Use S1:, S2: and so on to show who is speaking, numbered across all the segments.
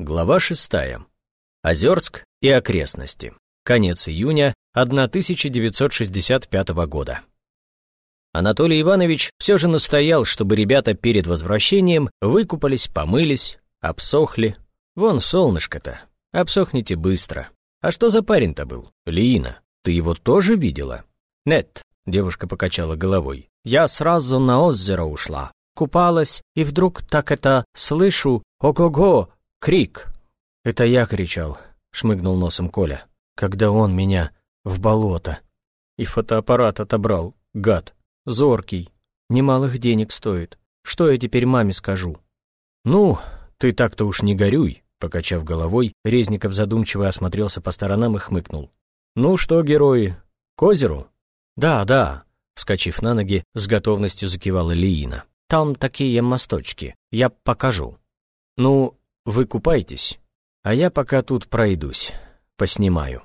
S1: Глава шестая. Озерск и окрестности. Конец июня 1965 года. Анатолий Иванович все же настоял, чтобы ребята перед возвращением выкупались, помылись, обсохли. Вон солнышко-то, обсохните быстро. А что за парень-то был? Лина, ты его тоже видела? Нет, девушка покачала головой. Я сразу на озеро ушла, купалась, и вдруг так это слышу, ого-го, Крик. Это я кричал, шмыгнул носом Коля, когда он меня в болото. И фотоаппарат отобрал, гад, зоркий. Немалых денег стоит. Что я теперь маме скажу? Ну, ты так-то уж не горюй, покачав головой, Резников задумчиво осмотрелся по сторонам и хмыкнул. Ну что, герои, к озеру? Да, да, вскочив на ноги, с готовностью закивала Лиина. Там такие мосточки, я покажу. Ну, вы купайтесь, а я пока тут пройдусь, поснимаю.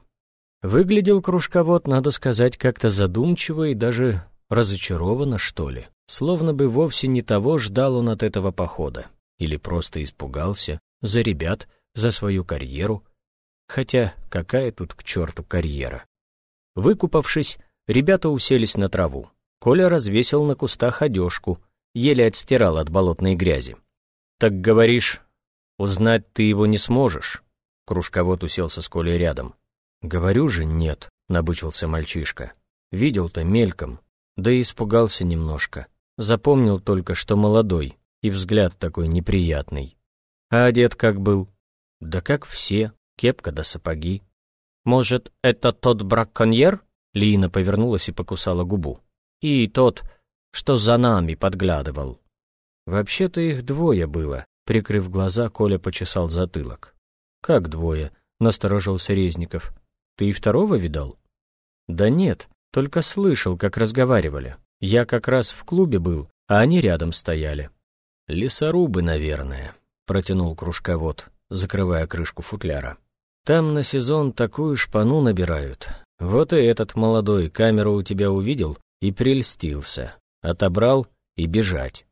S1: Выглядел кружковод, надо сказать, как-то задумчиво и даже разочарованно, что ли. Словно бы вовсе не того ждал он от этого похода. Или просто испугался за ребят, за свою карьеру. Хотя какая тут к черту карьера? Выкупавшись, ребята уселись на траву. Коля развесил на кустах одежку, еле отстирал от болотной грязи. «Так говоришь, Узнать ты его не сможешь. Кружковод уселся с Колей рядом. Говорю же, нет, набычился мальчишка. Видел-то мельком, да и испугался немножко. Запомнил только, что молодой, и взгляд такой неприятный. А одет как был? Да как все, кепка да сапоги. Может, это тот браконьер? Лина повернулась и покусала губу. И тот, что за нами подглядывал. Вообще-то их двое было, Прикрыв глаза, Коля почесал затылок. «Как двое?» — насторожился Резников. «Ты и второго видал?» «Да нет, только слышал, как разговаривали. Я как раз в клубе был, а они рядом стояли». «Лесорубы, наверное», — протянул кружковод, закрывая крышку футляра. «Там на сезон такую шпану набирают. Вот и этот молодой камеру у тебя увидел и прельстился. Отобрал и бежать.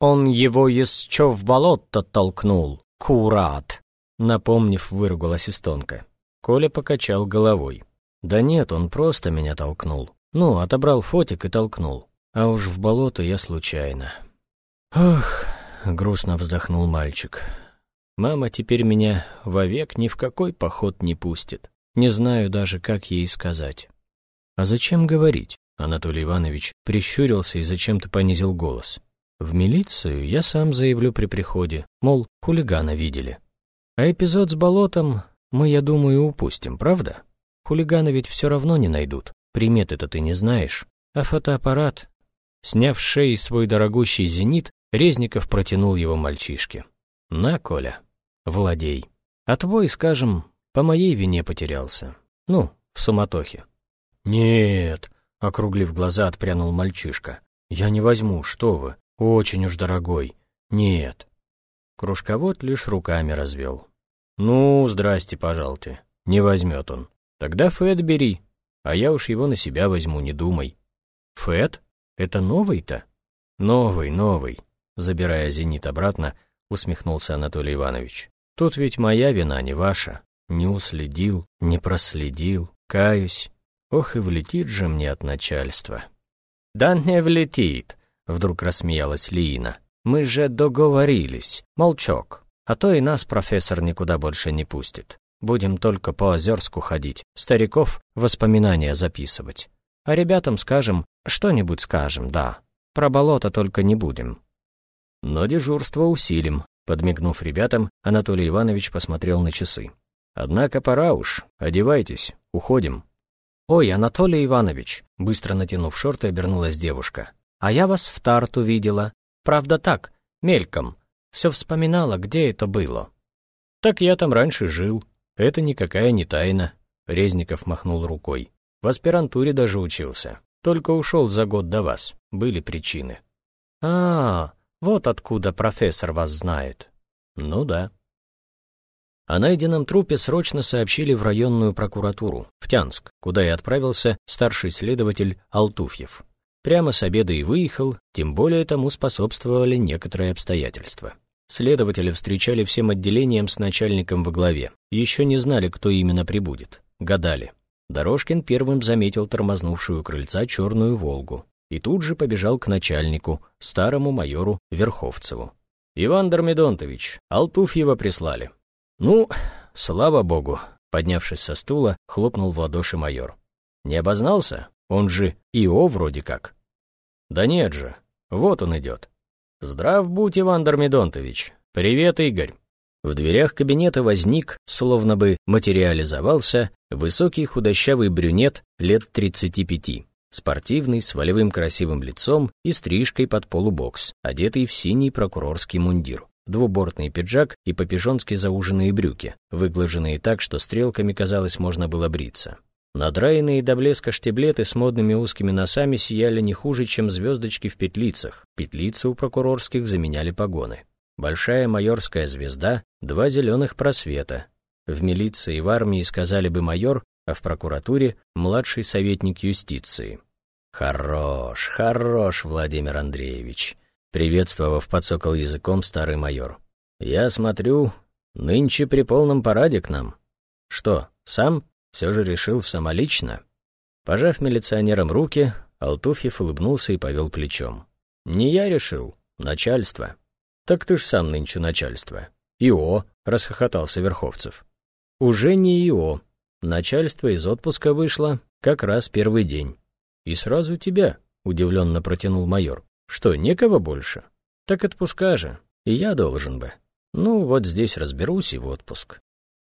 S1: Он его еще в болото толкнул, курат!» Напомнив, выругалась истонка. Коля покачал головой. «Да нет, он просто меня толкнул. Ну, отобрал фотик и толкнул. А уж в болото я случайно». «Ох!» — грустно вздохнул мальчик. «Мама теперь меня вовек ни в какой поход не пустит. Не знаю даже, как ей сказать». «А зачем говорить?» Анатолий Иванович прищурился и зачем-то понизил голос. В милицию я сам заявлю при приходе, мол, хулигана видели. А эпизод с болотом мы, я думаю, упустим, правда? Хулигана ведь все равно не найдут, приметы-то ты не знаешь. А фотоаппарат... Сняв с шеи свой дорогущий зенит, Резников протянул его мальчишке. «На, Коля, владей. А твой, скажем, по моей вине потерялся. Ну, в суматохе». «Нет», — округлив глаза, отпрянул мальчишка. «Я не возьму, что вы. Очень уж дорогой. Нет. Кружковод лишь руками развел. Ну, здрасте, пожалуйте. Не возьмет он. Тогда Фэт бери, а я уж его на себя возьму, не думай. Фэт? Это новый-то? Новый, новый. Забирая зенит обратно, усмехнулся Анатолий Иванович. Тут ведь моя вина, не ваша. Не уследил, не проследил, каюсь. Ох и влетит же мне от начальства. Да не влетит, Вдруг рассмеялась Лиина. «Мы же договорились. Молчок. А то и нас профессор никуда больше не пустит. Будем только по Озерску ходить, стариков воспоминания записывать. А ребятам скажем, что-нибудь скажем, да. Про болото только не будем». «Но дежурство усилим», — подмигнув ребятам, Анатолий Иванович посмотрел на часы. «Однако пора уж. Одевайтесь. Уходим». «Ой, Анатолий Иванович», — быстро натянув шорты, обернулась девушка. А я вас в Тарту видела. Правда так, мельком. Все вспоминала, где это было. Так я там раньше жил. Это никакая не тайна. Резников махнул рукой. В аспирантуре даже учился. Только ушел за год до вас. Были причины. А, вот откуда профессор вас знает. Ну да. О найденном трупе срочно сообщили в районную прокуратуру, в Тянск, куда и отправился старший следователь Алтуфьев. Прямо с обеда и выехал, тем более тому способствовали некоторые обстоятельства. Следователя встречали всем отделением с начальником во главе. Еще не знали, кто именно прибудет. Гадали. Дорожкин первым заметил тормознувшую крыльца черную «Волгу» и тут же побежал к начальнику, старому майору Верховцеву. «Иван Дормидонтович, Алтуфьева прислали». «Ну, слава богу», — поднявшись со стула, хлопнул в ладоши майор. «Не обознался? Он же ИО вроде как». «Да нет же, вот он идет». «Здрав будь, Иван Дормидонтович. Привет, Игорь». В дверях кабинета возник, словно бы материализовался, высокий худощавый брюнет лет 35, спортивный, с волевым красивым лицом и стрижкой под полубокс, одетый в синий прокурорский мундир, двубортный пиджак и по-пижонски зауженные брюки, выглаженные так, что стрелками, казалось, можно было бриться. Надраенные до блеска штиблеты с модными узкими носами сияли не хуже, чем звездочки в петлицах. Петлицы у прокурорских заменяли погоны большая майорская звезда, два зеленых просвета. В милиции и в армии сказали бы майор, а в прокуратуре — младший советник юстиции. «Хорош, хорош, Владимир Андреевич», — приветствовав, подсокал языком старый майор. «Я смотрю, нынче при полном параде к нам. Что, сам все же решил самолично?» Пожав милиционерам руки, Алтуфьев улыбнулся и повел плечом. «Не я решил, начальство». «Так ты ж сам нынче начальство». «ИО», — расхохотался Верховцев. «Уже не ИО. Начальство из отпуска вышло как раз первый день». «И сразу тебя», — удивленно протянул майор. «Что, некого больше?» «Так отпуска же. И я должен бы. Ну, вот здесь разберусь и в отпуск».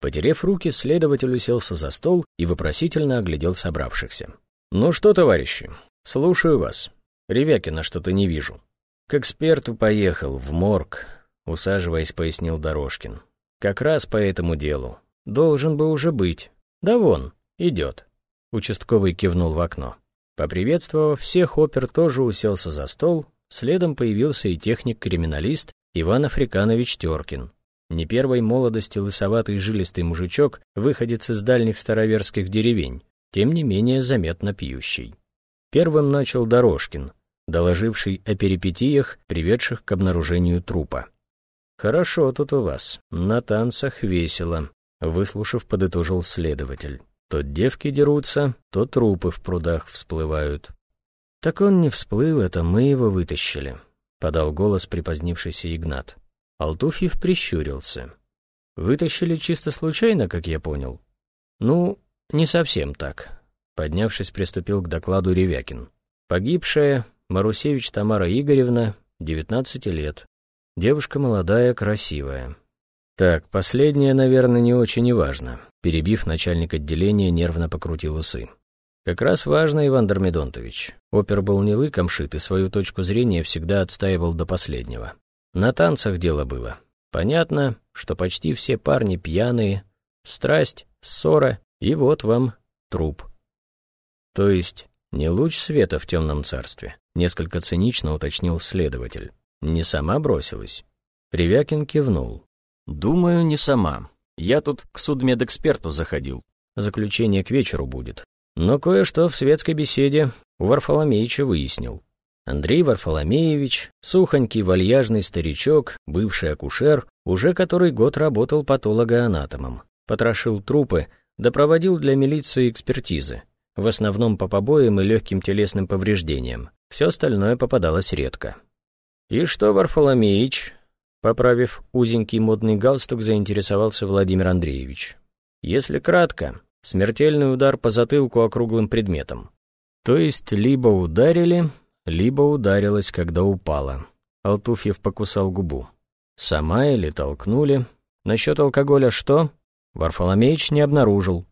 S1: Потерев руки, следователь уселся за стол и вопросительно оглядел собравшихся. «Ну что, товарищи, слушаю вас. Ревякина что-то не вижу. «К эксперту поехал, в морг», — усаживаясь, пояснил Дорожкин. «Как раз по этому делу. Должен бы уже быть. Да вон, идет». Участковый кивнул в окно. Поприветствовав всех, опер тоже уселся за стол, следом появился и техник-криминалист Иван Африканович Теркин. Не первой молодости лысоватый жилистый мужичок, выходец из дальних староверских деревень, тем не менее заметно пьющий. Первым начал Дорожкин, доложивший о перипетиях, приведших к обнаружению трупа. «Хорошо тут у вас, на танцах весело», — выслушав, подытожил следователь. «То девки дерутся, то трупы в прудах всплывают». «Так он не всплыл, это мы его вытащили», — подал голос припозднившийся Игнат. Алтуфьев прищурился. «Вытащили чисто случайно, как я понял?» «Ну, не совсем так», — поднявшись, приступил к докладу Ревякин. «Погибшая Марусевич Тамара Игоревна, 19 лет. Девушка молодая, красивая. Так, последнее, наверное, не очень и важно. Перебив, начальник отделения нервно покрутил усы. Как раз важно, Иван Дормидонтович. Опер был не лыком шит и свою точку зрения всегда отстаивал до последнего. На танцах дело было. Понятно, что почти все парни пьяные. Страсть, ссора, и вот вам труп. То есть не луч света в темном царстве, несколько цинично уточнил следователь. Не сама бросилась. Ревякин кивнул. Думаю, не сама. Я тут к судмедэксперту заходил. Заключение к вечеру будет. Но кое-что в светской беседе у Варфоломеича выяснил. Андрей Варфоломеевич, сухонький вальяжный старичок, бывший акушер, уже который год работал патологоанатомом. Потрошил трупы, да проводил для милиции экспертизы в основном по побоям и легким телесным повреждениям. Все остальное попадалось редко. «И что, Варфоломеич?» Поправив узенький модный галстук, заинтересовался Владимир Андреевич. «Если кратко, смертельный удар по затылку округлым предметом. То есть либо ударили, либо ударилась, когда упала». Алтуфьев покусал губу. «Сама или толкнули? Насчет алкоголя что?» Варфоломеич не обнаружил.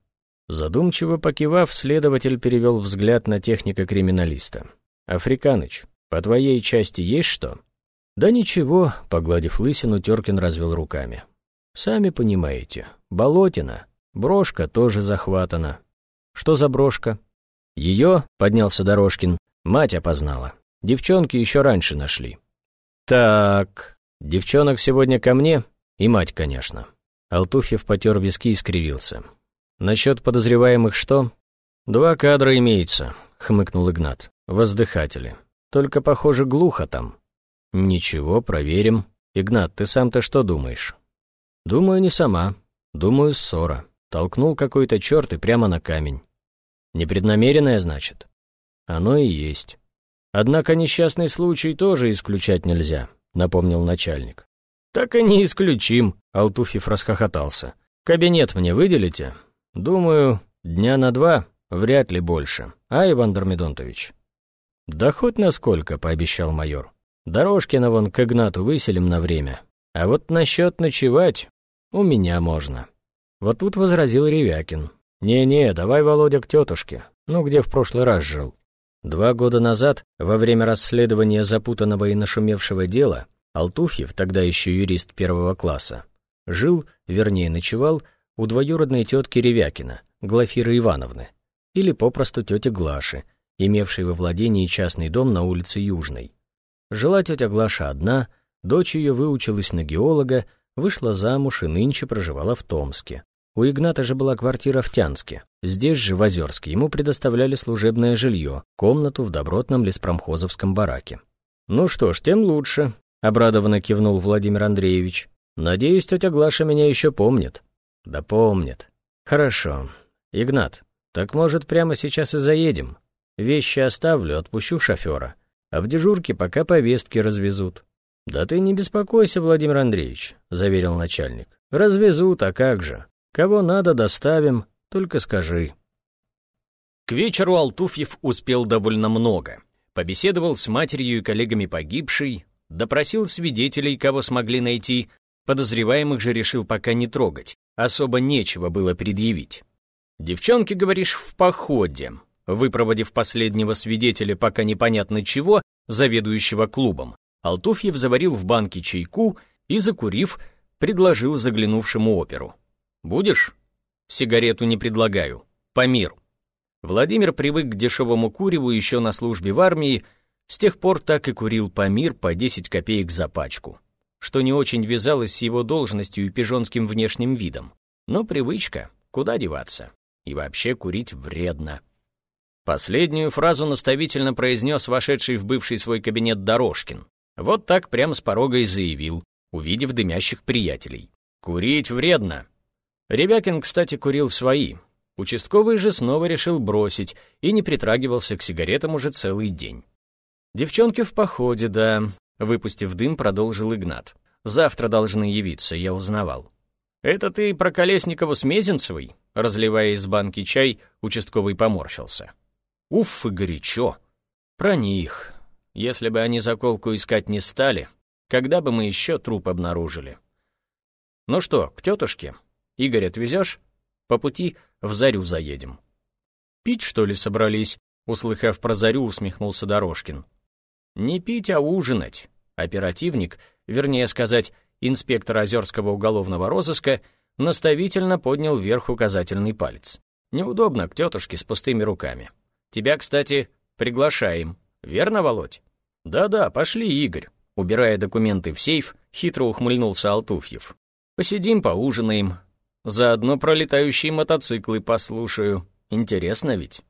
S1: Задумчиво покивав, следователь перевел взгляд на техника-криминалиста. «Африканыч, по твоей части есть что?» «Да ничего», — погладив лысину, Теркин развел руками. «Сами понимаете, болотина, брошка тоже захватана». «Что за брошка?» «Ее», — поднялся Дорожкин, — «мать опознала. Девчонки еще раньше нашли». «Так, девчонок сегодня ко мне, и мать, конечно». Алтуфьев потер виски и скривился. Насчет подозреваемых что? Два кадра имеется, хмыкнул Игнат. Воздыхатели. Только, похоже, глухо там. Ничего, проверим. «Игнат, ты сам-то что думаешь?» «Думаю, не сама. Думаю, ссора. Толкнул какой-то черт и прямо на камень. Непреднамеренное, значит?» «Оно и есть. Однако несчастный случай тоже исключать нельзя», — напомнил начальник. «Так и не исключим», — Алтуфьев расхохотался. «Кабинет мне выделите? Думаю, дня на два, вряд ли больше. А, Иван Дормидонтович?» «Да хоть насколько», — пообещал майор. «Дорожкина вон к Игнату выселим на время. А вот насчет ночевать у меня можно». Вот тут возразил Ревякин. «Не-не, давай, Володя, к тетушке. Ну, где в прошлый раз жил?» Два года назад, во время расследования запутанного и нашумевшего дела, Алтуфьев, тогда еще юрист первого класса, жил, вернее ночевал, у двоюродной тетки Ревякина, Глафиры Ивановны, или попросту тети Глаши, имевшей во владении частный дом на улице Южной. Жила тетя Глаша одна, дочь ее выучилась на геолога, вышла замуж и нынче проживала в Томске. У Игната же была квартира в Тянске. Здесь же, в Озерске, ему предоставляли служебное жилье, комнату в добротном леспромхозовском бараке. «Ну что ж, тем лучше», — обрадованно кивнул Владимир Андреевич. «Надеюсь, тетя Глаша меня еще помнит». «Да помнит». «Хорошо. Игнат, так, может, прямо сейчас и заедем? Вещи оставлю, отпущу шофера. А в дежурке пока повестки развезут». «Да ты не беспокойся, Владимир Андреевич», — заверил начальник. «Развезут, а как же? Кого надо, доставим, только скажи».
S2: К вечеру Алтуфьев успел довольно много. Побеседовал с матерью и коллегами погибшей, допросил свидетелей, кого смогли найти, подозреваемых же решил пока не трогать, особо нечего было предъявить. «Девчонки, говоришь, в походе», выпроводив последнего свидетеля пока непонятно чего, заведующего клубом, Алтуфьев заварил в банке чайку и, закурив, предложил заглянувшему оперу. «Будешь?» «Сигарету не предлагаю. По миру». Владимир привык к дешевому куреву еще на службе в армии, с тех пор так и курил по мир по 10 копеек за пачку, что не очень вязалось с его должностью и пижонским внешним видом. Но привычка, куда деваться? И вообще курить вредно. Последнюю фразу наставительно произнес вошедший в бывший свой кабинет Дорожкин. Вот так прямо с порога и заявил, увидев дымящих приятелей. «Курить вредно». Ребякин, кстати, курил свои. Участковый же снова решил бросить и не притрагивался к сигаретам уже целый день. «Девчонки в походе, да», — выпустив дым, продолжил Игнат. «Завтра должны явиться, я узнавал». «Это ты про Колесникову с Мезенцевой?» Разливая из банки чай, участковый поморщился. «Уф, и горячо!» «Про них. Если бы они заколку искать не стали, когда бы мы еще труп обнаружили? Ну что, к тетушке? Игорь отвезешь? По пути в Зарю заедем. Пить, что ли, собрались? Услыхав про Зарю, усмехнулся Дорожкин. Не пить, а ужинать. Оперативник, вернее сказать, инспектор Озерского уголовного розыска, наставительно поднял вверх указательный палец. Неудобно к тетушке с пустыми руками. Тебя, кстати, приглашаем. Верно, Володь? Да-да, пошли, Игорь. Убирая документы в сейф, хитро ухмыльнулся Алтуфьев. Посидим, поужинаем. Заодно пролетающие мотоциклы послушаю. Интересно ведь?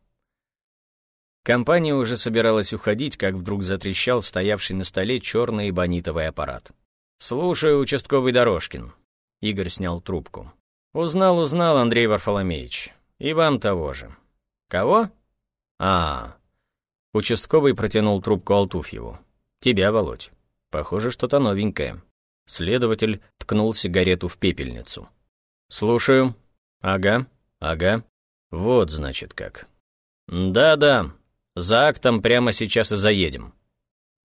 S2: Компания уже собиралась уходить, как вдруг затрещал стоявший на столе черный эбонитовый аппарат. «Слушаю, участковый Дорожкин». Игорь снял трубку. «Узнал, узнал, Андрей Варфоломеевич. И вам того же». «Кого?» «А, Участковый протянул трубку Алтуфьеву. «Тебя, Володь. Похоже, что-то новенькое». Следователь ткнул сигарету в пепельницу. «Слушаю. Ага, ага. Вот, значит, как. Да-да, за актом прямо сейчас и заедем».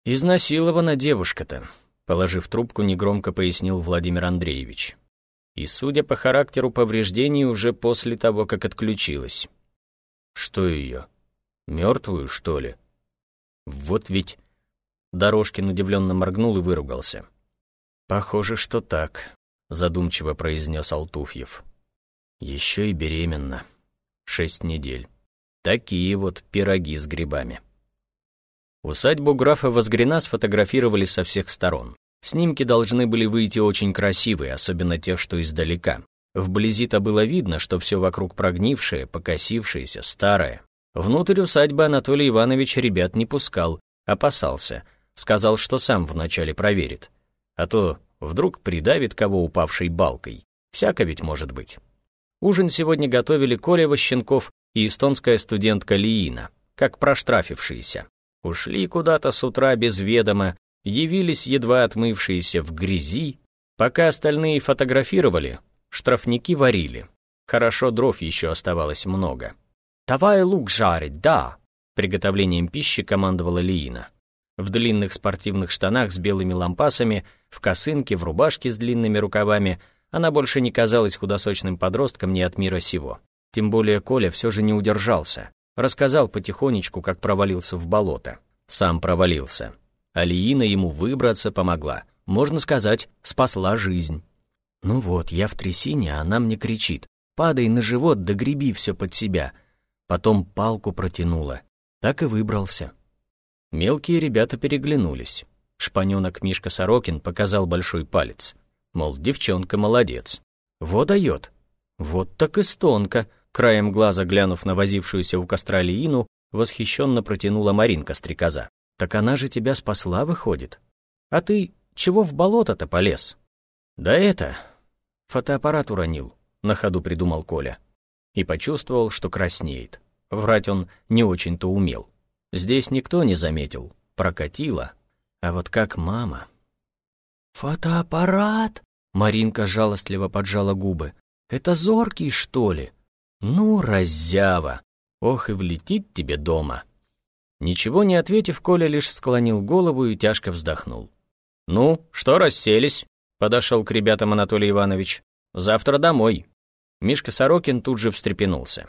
S2: «Изнасилована девушка-то», — положив трубку, негромко пояснил Владимир Андреевич. И, судя по характеру повреждений, уже после того, как отключилась. «Что ее?» Мертвую, что ли? Вот ведь... Дорожкин удивленно моргнул и выругался. «Похоже, что так», — задумчиво произнес Алтуфьев. «Еще и беременна. Шесть недель. Такие вот пироги с грибами». Усадьбу графа Возгрена сфотографировали со всех сторон. Снимки должны были выйти очень красивые, особенно те, что издалека. Вблизи-то было видно, что все вокруг прогнившее, покосившееся, старое. Внутрь усадьбы Анатолий Иванович ребят не пускал, опасался. Сказал, что сам вначале проверит. А то вдруг придавит кого упавшей балкой. Всяко ведь может быть. Ужин сегодня готовили Коля Ващенков и эстонская студентка Лиина, как проштрафившиеся. Ушли куда-то с утра без ведома, явились едва отмывшиеся в грязи. Пока остальные фотографировали, штрафники варили. Хорошо дров еще оставалось много. «Давай лук жарить, да!» Приготовлением пищи командовала Лиина. В длинных спортивных штанах с белыми лампасами, в косынке, в рубашке с длинными рукавами она больше не казалась худосочным подростком ни от мира сего. Тем более Коля все же не удержался. Рассказал потихонечку, как провалился в болото. Сам провалился. Алиина ему выбраться помогла. Можно сказать, спасла жизнь. Ну вот, я в трясине, а она мне кричит. «Падай на живот, да греби все под себя». Потом палку протянула. Так и выбрался. Мелкие ребята переглянулись. Шпаненок Мишка Сорокин показал большой палец. Мол, девчонка молодец. Вот дает. Вот так и стонка. Краем глаза глянув на возившуюся у костра Лиину, восхищенно протянула Маринка стрекоза. Так она же тебя спасла, выходит. А ты чего в болото-то полез? Да это... Фотоаппарат уронил, на ходу придумал Коля. И почувствовал, что краснеет. Врать он не очень-то умел. Здесь никто не заметил, прокатило. А вот как мама... «Фотоаппарат?» Маринка жалостливо поджала губы. «Это зоркий, что ли?» «Ну, раззява! Ох, и влетит тебе дома!» Ничего не ответив, Коля лишь склонил голову и тяжко вздохнул. «Ну, что расселись?» — подошел к ребятам Анатолий Иванович. «Завтра домой». Мишка Сорокин тут же встрепенулся.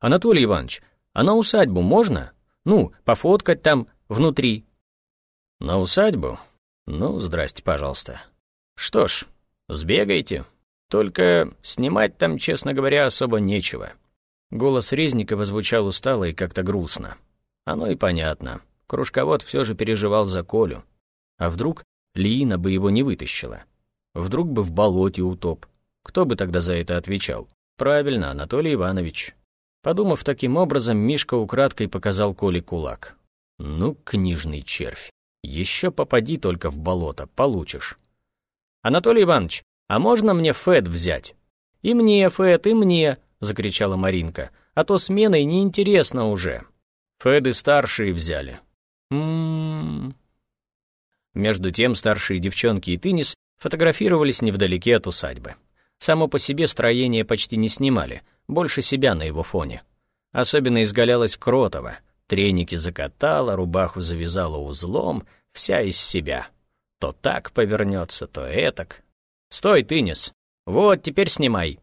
S2: «Анатолий Иванович, а на усадьбу можно? Ну, пофоткать там внутри». «На усадьбу? Ну, здрасте, пожалуйста. Что ж, сбегайте. Только снимать там, честно говоря, особо нечего». Голос Резникова звучал устало и как-то грустно. Оно и понятно. Кружковод все же переживал за Колю. А вдруг Лиина бы его не вытащила? Вдруг бы в болоте утоп? Кто бы тогда за это отвечал? Правильно, Анатолий Иванович. Подумав таким образом, Мишка украдкой показал Коле кулак. Ну, книжный червь. Еще попади только в болото, получишь. Анатолий Иванович, а можно мне Фэд взять? И мне Фэд, и мне, закричала Маринка. А то сменой неинтересно уже. Феды старшие взяли. М Между тем старшие девчонки и Тынис фотографировались невдалеке от усадьбы. Само по себе строение почти не снимали, больше себя на его фоне. Особенно изгалялась Кротова. Треники закатала, рубаху завязала узлом, вся из себя. То так повернется, то этак. «Стой, Тынис! Вот, теперь снимай!»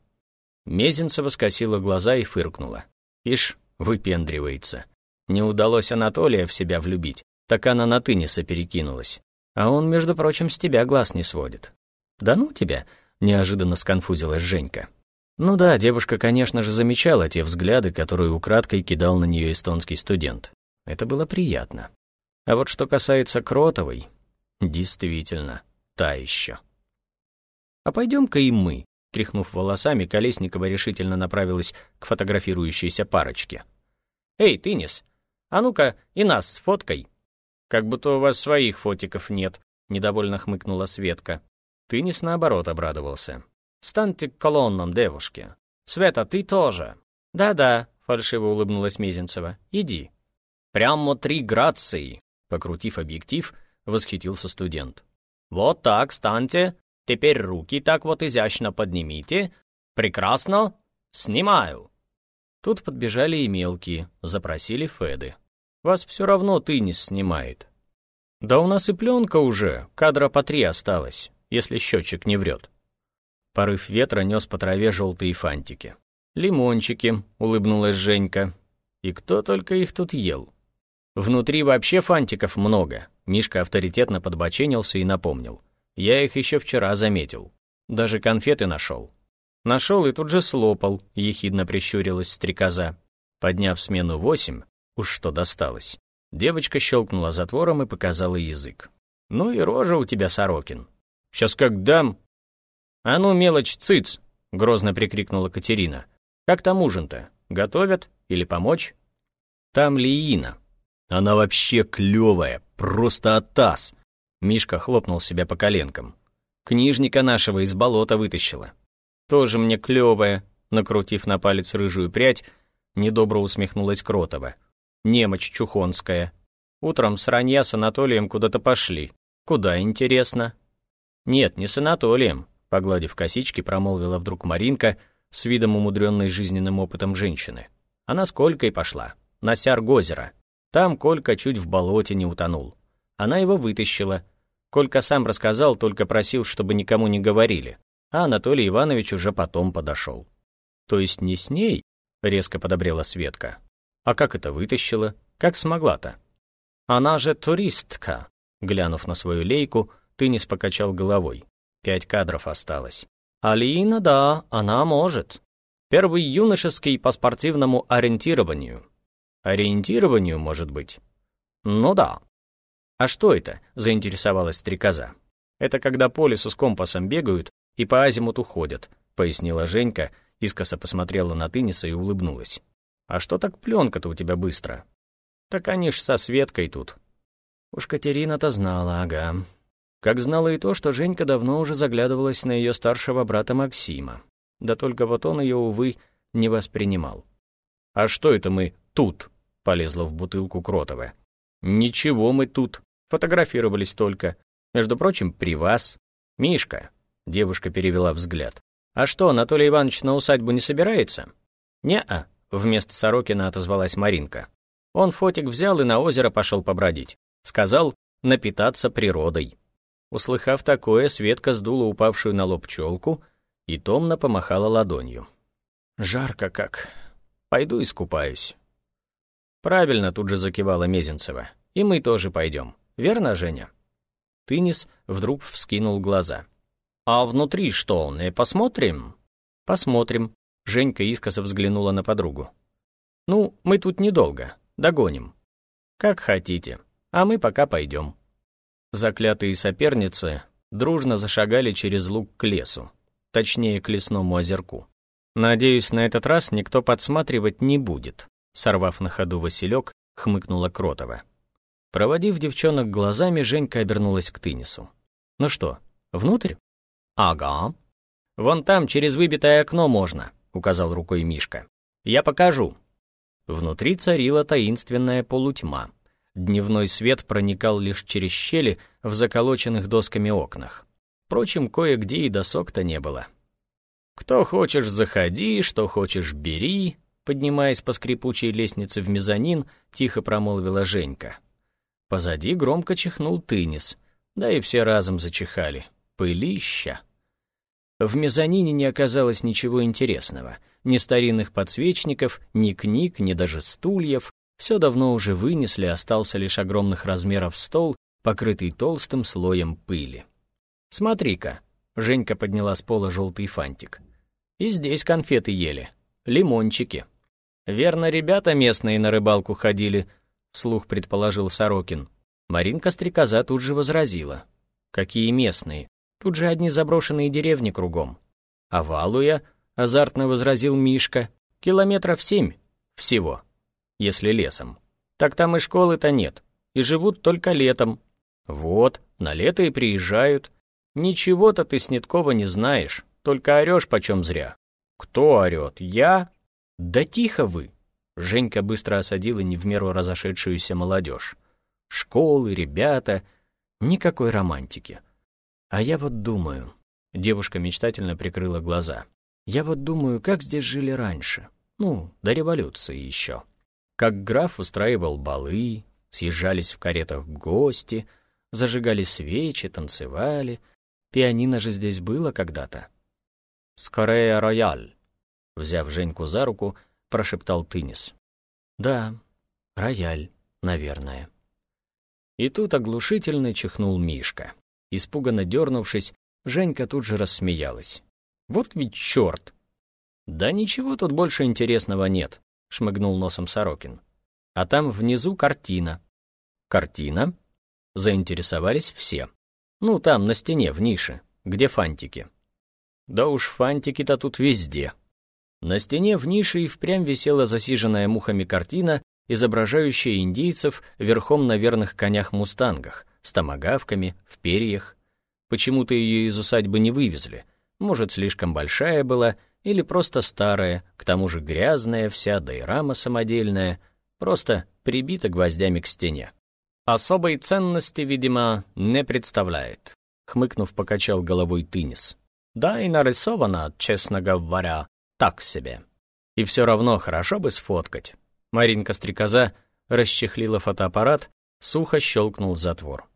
S2: Мезенцева скосила глаза и фыркнула. Ишь, выпендривается. Не удалось Анатолия в себя влюбить, так она на Тыниса перекинулась. А он, между прочим, с тебя глаз не сводит. «Да ну тебя!» — неожиданно сконфузилась Женька. Ну да, девушка, конечно же, замечала те взгляды, которые украдкой кидал на нее эстонский студент. Это было приятно. А вот что касается Кротовой, действительно, та еще. «А пойдем-ка и мы», — тряхнув волосами, Колесникова решительно направилась к фотографирующейся парочке. «Эй, Тынис, а ну-ка, и нас с фоткой. Как будто у вас своих фотиков нет, недовольно хмыкнула Светка. Тынис наоборот обрадовался. Станьте к колоннам, девушки. Света, ты тоже. Да-да, фальшиво улыбнулась Мезенцева. Иди. Прямо три грации, покрутив объектив, восхитился студент. Вот так, станьте. Теперь руки так вот изящно поднимите. Прекрасно. Снимаю. Тут подбежали и мелкие, запросили Феды. Вас все равно ты не снимает. Да у нас и пленка уже, кадра по три осталось, если счетчик не врет. Порыв ветра нес по траве желтые фантики. «Лимончики», — улыбнулась Женька. «И кто только их тут ел?» «Внутри вообще фантиков много», — Мишка авторитетно подбоченился и напомнил. «Я их еще вчера заметил. Даже конфеты нашел». Нашел и тут же слопал, ехидно прищурилась стрекоза. Подняв смену восемь, уж что досталось. Девочка щелкнула затвором и показала язык. «Ну и рожа у тебя, Сорокин. Сейчас как дам...» «А ну, мелочь, цыц!» — грозно прикрикнула Катерина. «Как там ужин-то? Готовят? Или помочь?» «Там Лиина. Она вообще клевая, просто атас. Мишка хлопнул себя по коленкам. Книжника нашего из болота вытащила. Тоже мне клёвая, накрутив на палец рыжую прядь, недобро усмехнулась Кротова. Немочь чухонская. Утром с ранья с Анатолием куда-то пошли. Куда, интересно? Нет, не с Анатолием, погладив косички, промолвила вдруг Маринка с видом умудренной жизненным опытом женщины. Она с Колькой пошла, на Сяргозеро. Там Колька чуть в болоте не утонул. Она его вытащила. Колька сам рассказал, только просил, чтобы никому не говорили. А Анатолий Иванович уже потом подошел. То есть не с ней, резко подобрела Светка. А как это вытащила? Как смогла-то? Она же туристка. Глянув на свою лейку, Тынис покачал головой. Пять кадров осталось. Алина, да, она может. Первый юношеский по спортивному ориентированию. Ориентированию, может быть? Ну да. А что это? Заинтересовалась стрекоза. Это когда по лесу с компасом бегают и по азимуту ходят, пояснила Женька, искоса посмотрела на Тыниса и улыбнулась. А что так пленка-то у тебя быстро? Так они ж со Светкой тут. Уж Катерина-то знала, ага. Как знала и то, что Женька давно уже заглядывалась на ее старшего брата Максима. Да только вот он ее, увы, не воспринимал. «А что это мы тут?» — полезла в бутылку Кротова. «Ничего мы тут. Фотографировались только. Между прочим, при вас. Мишка». Девушка перевела взгляд. «А что, Анатолий Иванович на усадьбу не собирается?» «Не-а», — вместо Сорокина отозвалась Маринка. Он фотик взял и на озеро пошел побродить. Сказал, напитаться природой. Услыхав такое, Светка сдула упавшую на лоб челку и томно помахала ладонью. «Жарко как. Пойду искупаюсь». «Правильно», — тут же закивала Мезенцева. «И мы тоже пойдем. Верно, Женя?» Тынис вдруг вскинул глаза. «А внутри что, не посмотрим?» «Посмотрим», — Женька искоса взглянула на подругу. «Ну, мы тут недолго. Догоним». «Как хотите. А мы пока пойдем». Заклятые соперницы дружно зашагали через луг к лесу, точнее, к лесному озерку. «Надеюсь, на этот раз никто подсматривать не будет», сорвав на ходу Василек, хмыкнула Кротова. Проводив девчонок глазами, Женька обернулась к Тынису. «Ну что, внутрь?» «Ага». «Вон там, через выбитое окно можно», — указал рукой Мишка. «Я покажу». Внутри царила таинственная полутьма. Дневной свет проникал лишь через щели в заколоченных досками окнах. Впрочем, кое-где и досок-то не было. «Кто хочешь, заходи, что хочешь, бери», поднимаясь по скрипучей лестнице в мезонин, тихо промолвила Женька. Позади громко чихнул тынис, да и все разом зачихали. Пылища. В мезонине не оказалось ничего интересного. Ни старинных подсвечников, ни книг, ни даже стульев. Все давно уже вынесли, остался лишь огромных размеров стол, покрытый толстым слоем пыли. «Смотри-ка», — Женька подняла с пола желтый фантик. «И здесь конфеты ели. Лимончики». «Верно, ребята местные на рыбалку ходили», — вслух предположил Сорокин. Маринка-стрекоза тут же возразила. «Какие местные? Тут же одни заброшенные деревни кругом». «А Валуя?» — азартно возразил Мишка. «Километров семь всего» если лесом. Так там и школы-то нет, и живут только летом. Вот, на лето и приезжают. Ничего-то ты, Снеткова, не знаешь, только орешь почем зря. Кто орет? Я? Да тихо вы! Женька быстро осадила не в меру разошедшуюся молодежь. Школы, ребята, никакой романтики. А я вот думаю... Девушка мечтательно прикрыла глаза. Я вот думаю, как здесь жили раньше. Ну, до революции еще как граф устраивал балы, съезжались в каретах гости, зажигали свечи, танцевали. Пианино же здесь было когда-то. «Скорее рояль», — взяв Женьку за руку, прошептал Тынис. «Да, рояль, наверное». И тут оглушительно чихнул Мишка. Испуганно дернувшись, Женька тут же рассмеялась. «Вот ведь черт!» «Да ничего тут больше интересного нет шмыгнул носом Сорокин. А там внизу картина. Картина? Заинтересовались все. Ну, там, на стене, в нише, где фантики. Да уж фантики-то тут везде. На стене в нише и впрямь висела засиженная мухами картина, изображающая индейцев верхом на верных конях-мустангах, с томагавками, в перьях. Почему-то ее из усадьбы не вывезли. Может, слишком большая была, или просто старая, к тому же грязная вся, да и рама самодельная, просто прибита гвоздями к стене. Особой ценности, видимо, не представляет, хмыкнув, покачал головой Тынис. Да и нарисована, честно говоря, так себе. И все равно хорошо бы сфоткать. Маринка-стрекоза расчехлила фотоаппарат, сухо щелкнул затвор.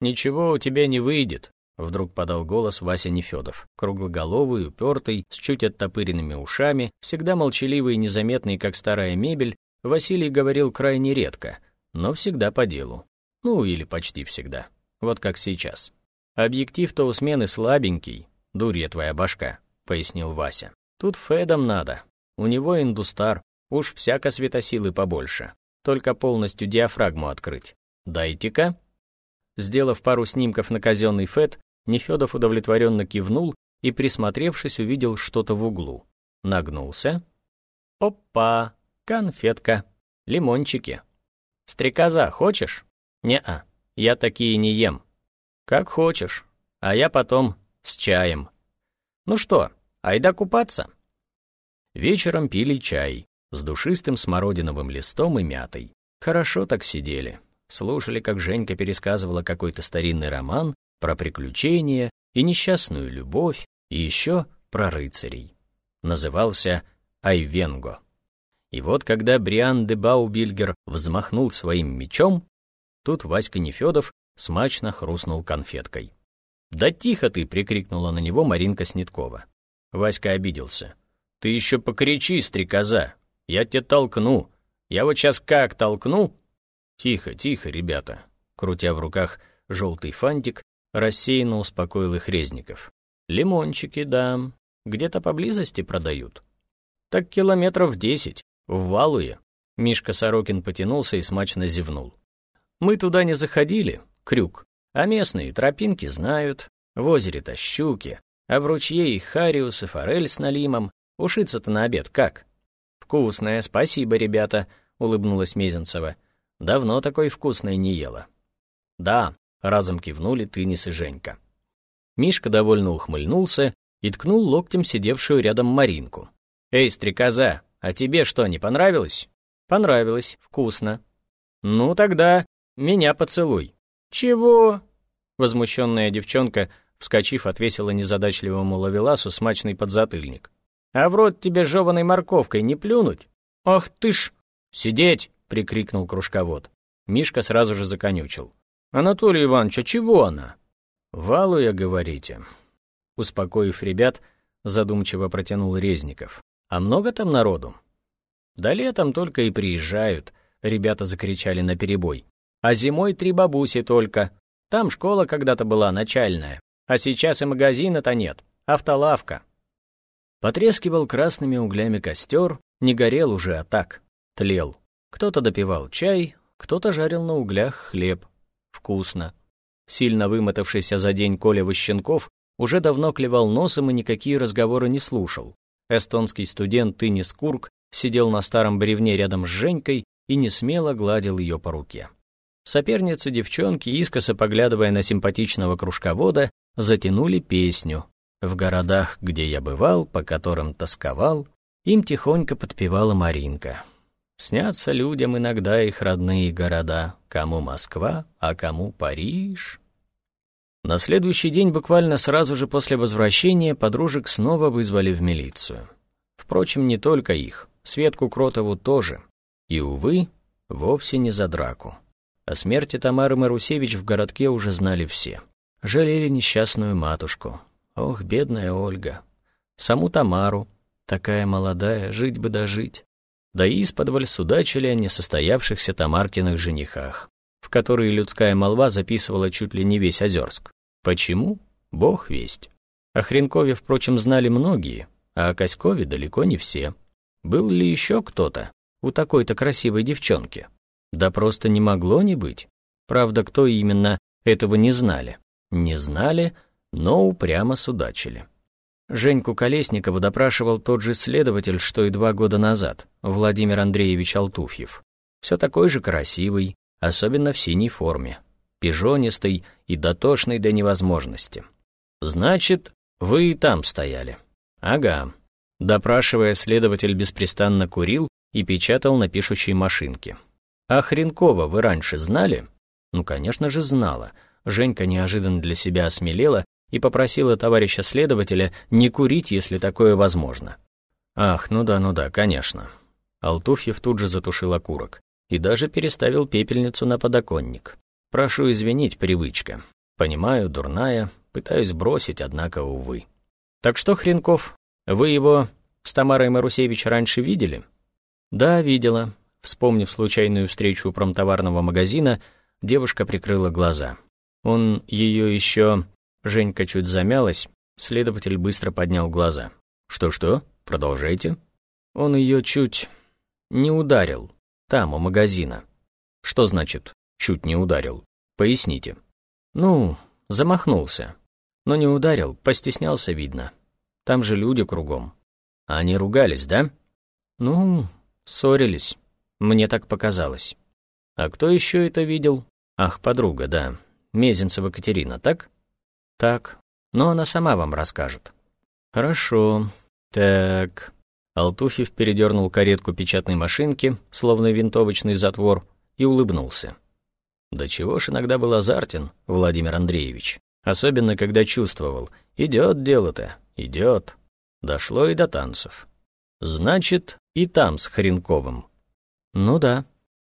S2: «Ничего у тебя не выйдет», — вдруг подал голос Вася Нефёдов, круглоголовый, упертый, с чуть оттопыренными ушами, всегда молчаливый и незаметный, как старая мебель, Василий говорил крайне редко, но всегда по делу. Ну, или почти всегда. Вот как сейчас. «Объектив-то у смены слабенький, дурья твоя башка», — пояснил Вася. «Тут Федом надо. У него индустар, уж всяко светосилы побольше. Только полностью диафрагму открыть. Дайте-ка». Сделав пару снимков на казенный Фед, Нефёдов удовлетворенно кивнул и, присмотревшись, увидел что-то в углу. Нагнулся. «Опа! Конфетка! Лимончики! Стрекоза хочешь?» «Не-а, я такие не ем». «Как хочешь, а я потом с чаем». «Ну что, айда купаться?» Вечером пили чай с душистым смородиновым листом и мятой. Хорошо так сидели, слушали, как Женька пересказывала какой-то старинный роман про приключения и несчастную любовь, и еще про рыцарей. Назывался «Айвенго». И вот когда Бриан де Баубильгер взмахнул своим мечом, Тут Васька Нефёдов смачно хрустнул конфеткой. «Да тихо ты!» — прикрикнула на него Маринка Снеткова. Васька обиделся. «Ты еще покричи, стрекоза! Я тебя толкну! Я вот сейчас как толкну!» «Тихо, тихо, ребята!» Крутя в руках желтый фантик, рассеянно успокоил их резников. «Лимончики, да, где-то поблизости продают». «Так километров десять, в Валуе». Мишка Сорокин потянулся и смачно зевнул. Мы туда не заходили, крюк, а местные тропинки знают. В озере-то щуки, а в ручье и хариус, и форель с налимом. Ушиться-то на обед как? Вкусная, спасибо, ребята, улыбнулась Мезенцева. Давно такой вкусной не ела. Да, разом кивнули Тынис и Женька. Мишка довольно ухмыльнулся и ткнул локтем сидевшую рядом Маринку. «Эй, стрекоза, а тебе что, не понравилось?» «Понравилось, вкусно». «Ну тогда меня поцелуй». «Чего?» Возмущенная девчонка, вскочив, отвесила незадачливому ловеласу смачный подзатыльник. «А в рот тебе жеваной морковкой не плюнуть?» «Ах ты ж!» «Сидеть!» — прикрикнул кружковод. Мишка сразу же законючил. «Анатолий Иванович, а чего она?» «Валуя, говорите?» Успокоив ребят, задумчиво протянул Резников. «А много там народу?» «Да летом только и приезжают», — ребята закричали наперебой. А зимой три бабуси только. Там школа когда-то была начальная, а сейчас и магазина-то нет, автолавка. Потрескивал красными углями костер, не горел уже, а так, тлел. Кто-то допивал чай, кто-то жарил на углях хлеб. Вкусно. Сильно вымотавшийся за день Коля Ващенков уже давно клевал носом и никакие разговоры не слушал. Эстонский студент Тынис Курк сидел на старом бревне рядом с Женькой и не смело гладил ее по руке. Соперницы девчонки, искоса поглядывая на симпатичного кружковода, затянули песню. В городах, где я бывал, по которым тосковал, им тихонько подпевала Маринка. Снятся людям иногда их родные города, кому Москва, а кому Париж. На следующий день, буквально сразу же после возвращения, подружек снова вызвали в милицию. Впрочем, не только их, Светку Кротову тоже. И, увы, вовсе не за драку. О смерти Тамары Марусевич в городке уже знали все. Жалели несчастную матушку. Ох, бедная Ольга. Саму Тамару, такая молодая, жить бы дожить. Да и исподволь судачили о несостоявшихся Тамаркиных женихах, в которые людская молва записывала чуть ли не весь Озерск. Почему? Бог весть. О Хренкове, впрочем, знали многие, а о Коськове далеко не все. Был ли еще кто-то у такой-то красивой девчонки? Да просто не могло не быть. Правда, кто именно, этого не знали. Не знали, но упрямо судачили. Женьку Колесникову допрашивал тот же следователь, что и два года назад, Владимир Андреевич Алтуфьев. Все такой же красивый, особенно в синей форме.
S1: пижонистый и дотошный до невозможности. «Значит, вы и там стояли?» «Ага». Допрашивая, следователь беспрестанно курил и печатал на пишущей машинке. «А Хренкова вы раньше знали?» «Ну, конечно же, знала». Женька неожиданно для себя осмелела и попросила товарища следователя не курить, если такое возможно. «Ах, ну да, ну да, конечно». Алтуфьев тут же затушил окурок и даже переставил пепельницу на подоконник. «Прошу извинить, привычка. Понимаю, дурная, пытаюсь бросить, однако, увы». «Так что, Хренков, вы его с Тамарой Марусевич раньше видели?» «Да, видела». Вспомнив случайную встречу у промтоварного магазина, девушка прикрыла глаза. Он ее еще... Женька чуть замялась, следователь быстро поднял глаза. «Что-что? Продолжайте». Он ее чуть не ударил. Там, у магазина. Что значит «чуть не ударил»? Поясните. Ну, замахнулся. Но не ударил, постеснялся, видно. Там же люди кругом. Они ругались, да? Ну, ссорились. Мне так показалось. А кто еще это видел? Ах, подруга, да. Мезенцева Катерина, так? Так. Но она сама вам расскажет. Хорошо. Так. Алтуфьев передернул каретку печатной машинки, словно винтовочный затвор, и улыбнулся. Да чего ж иногда был азартен, Владимир Андреевич. Особенно, когда чувствовал, идет дело-то, идет. Дошло и до танцев. Значит, и там с Хренковым. Ну да.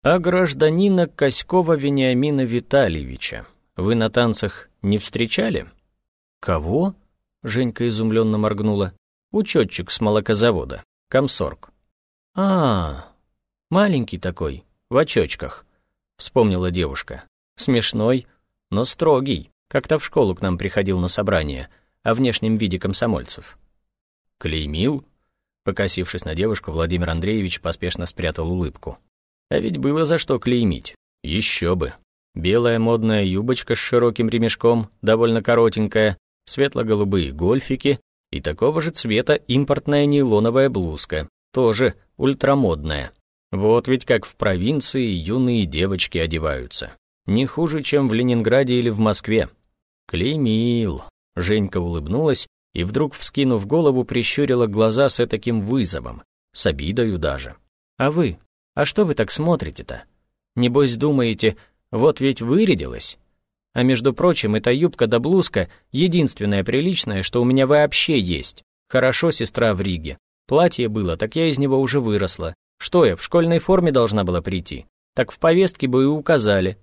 S1: А гражданина Коськова Вениамина Витальевича вы на танцах не встречали? Кого? Женька изумленно моргнула. Учетчик с молокозавода, комсорг. А, маленький такой, в очочках, вспомнила девушка. Смешной, но строгий, как-то в школу к нам приходил на собрание о внешнем виде комсомольцев. Клеймил? Покосившись на девушку, Владимир Андреевич поспешно спрятал улыбку. А ведь было за что клеймить. Еще бы. Белая модная юбочка с широким ремешком, довольно коротенькая, светло-голубые гольфики и такого же цвета импортная нейлоновая блузка, тоже ультрамодная. Вот ведь как в провинции юные девочки одеваются. Не хуже, чем в Ленинграде или в Москве. Клеймил. Женька улыбнулась и вдруг, вскинув голову, прищурила глаза с таким вызовом, с обидою даже. «А вы? А что вы так смотрите-то? Небось думаете, вот ведь вырядилась. А между прочим, эта юбка да блузка — единственное приличное, что у меня вообще есть. Хорошо, сестра в Риге. Платье было, так я из него уже выросла. Что я, в школьной форме должна была прийти? Так в повестке бы и указали.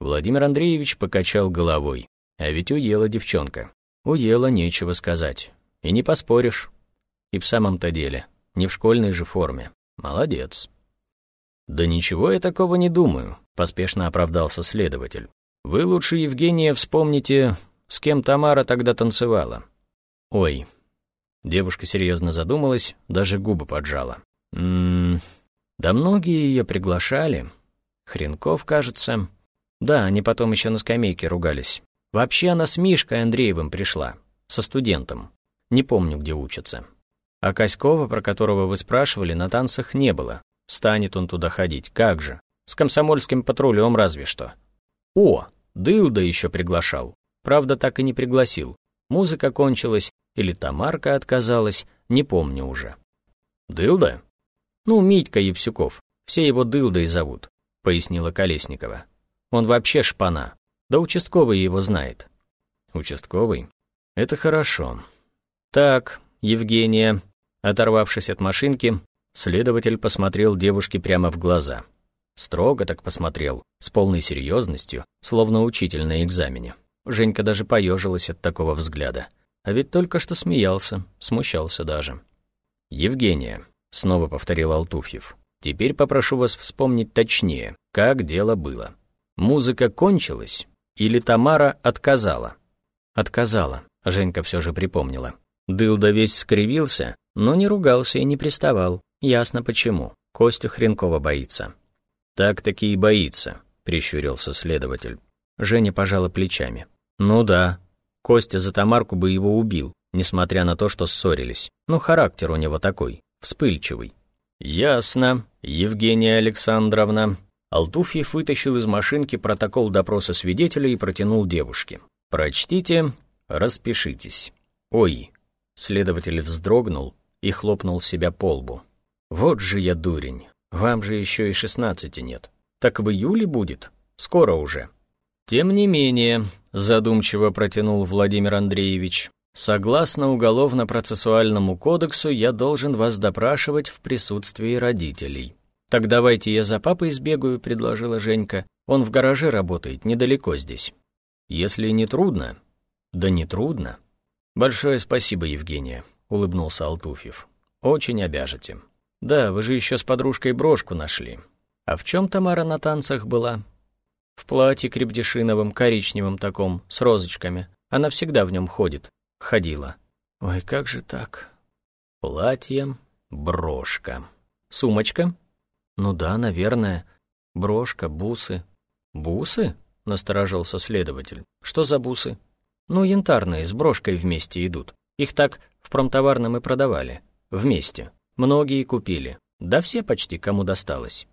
S1: Владимир Андреевич покачал головой. А ведь уела девчонка. Уела, нечего сказать. И не поспоришь. И в самом-то деле, не в школьной же форме. Молодец. Да ничего я такого не думаю поспешно оправдался следователь. Вы лучше, Евгения, вспомните, с кем Тамара тогда танцевала. Ой. Девушка серьезно задумалась, даже губы поджала. Ммм, да многие ее приглашали. Хренков, кажется. Да, они потом еще на скамейке ругались. Вообще она с Мишкой Андреевым пришла, со студентом. Не помню, где учатся. А Коськова, про которого вы спрашивали, на танцах не было. Станет он туда ходить, как же. С комсомольским патрулем разве что. О, Дылда еще приглашал. Правда, так и не пригласил. Музыка кончилась, или Тамарка отказалась, не помню уже. Дылда? Ну, Митька Евсюков. Все его Дылдой зовут, пояснила Колесникова. Он вообще шпана. Да участковый его знает. Участковый? Это хорошо. Так, Евгения, оторвавшись от машинки, следователь посмотрел девушке прямо в глаза. Строго так посмотрел, с полной серьезностью, словно учитель на экзамене. Женька даже поежилась от такого взгляда. А ведь только что смеялся, смущался даже. «Евгения», — снова повторил Алтуфьев, «теперь попрошу вас вспомнить точнее, как дело было. Музыка кончилась или Тамара отказала?» «Отказала», — Женька все же припомнила. Дылда весь скривился, но не ругался и не приставал. Ясно почему. Костя Хренкова боится. «Так-таки и боится», — прищурился следователь. Женя пожала плечами. «Ну да, Костя за Тамарку бы его убил, несмотря на то, что ссорились. Ну, характер у него такой, вспыльчивый». «Ясно, Евгения Александровна»,
S2: Алтуфьев вытащил из машинки протокол допроса свидетеля и протянул девушке. «Прочтите, распишитесь». «Ой!» Следователь вздрогнул и хлопнул себя по лбу. «Вот же я дурень, вам же еще и шестнадцати нет. Так в июле будет? Скоро уже». «Тем не менее», — задумчиво протянул Владимир Андреевич, «согласно Уголовно-процессуальному кодексу я должен вас допрашивать в присутствии родителей». «Так давайте я за папой сбегаю», — предложила Женька. «Он в гараже работает, недалеко здесь». «Если не трудно». «Да не трудно». «Большое спасибо, Евгения», — улыбнулся Алтуфьев. «Очень обяжете». «Да, вы же еще с подружкой брошку нашли». «А в чем Тамара на танцах была?» «В платье крепдешиновом, коричневом таком, с розочками. Она всегда в нем ходит. Ходила». «Ой, как же так?» «Платье, брошка. Сумочка?» «Ну да, наверное. Брошка, бусы». «Бусы?» — насторожился следователь. «Что за бусы?» «Ну, янтарные, с брошкой вместе идут. Их так в промтоварном и продавали. Вместе. Многие купили. Да все почти, кому досталось».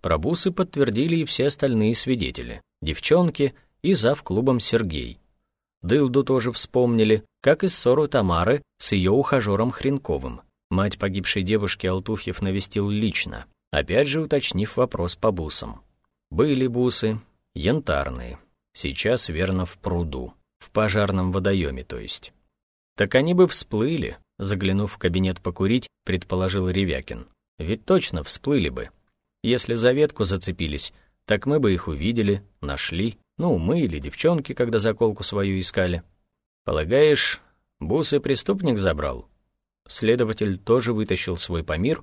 S2: Про бусы подтвердили и все остальные свидетели. Девчонки и зав клубом Сергей. Дылду тоже вспомнили, как и ссору Тамары с ее ухажером Хренковым. Мать погибшей девушки Алтуфьев навестил лично опять же уточнив вопрос по бусам. Были бусы, янтарные, сейчас верно в пруду, в пожарном водоеме, то есть. Так они бы всплыли, заглянув в кабинет покурить, предположил Ревякин. Ведь точно всплыли бы. Если за ветку зацепились, так мы бы их увидели, нашли, ну, мы или девчонки, когда заколку свою искали. Полагаешь, бусы преступник забрал? Следователь тоже вытащил свой помир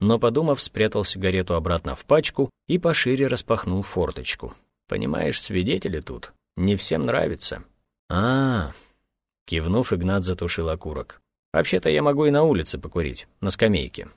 S2: но, подумав, спрятал сигарету обратно в пачку и пошире распахнул форточку. «Понимаешь, свидетели тут. Не всем нравится». «А, -а, -а Кивнув, Игнат затушил окурок. «Вообще-то я могу и на улице покурить, на скамейке.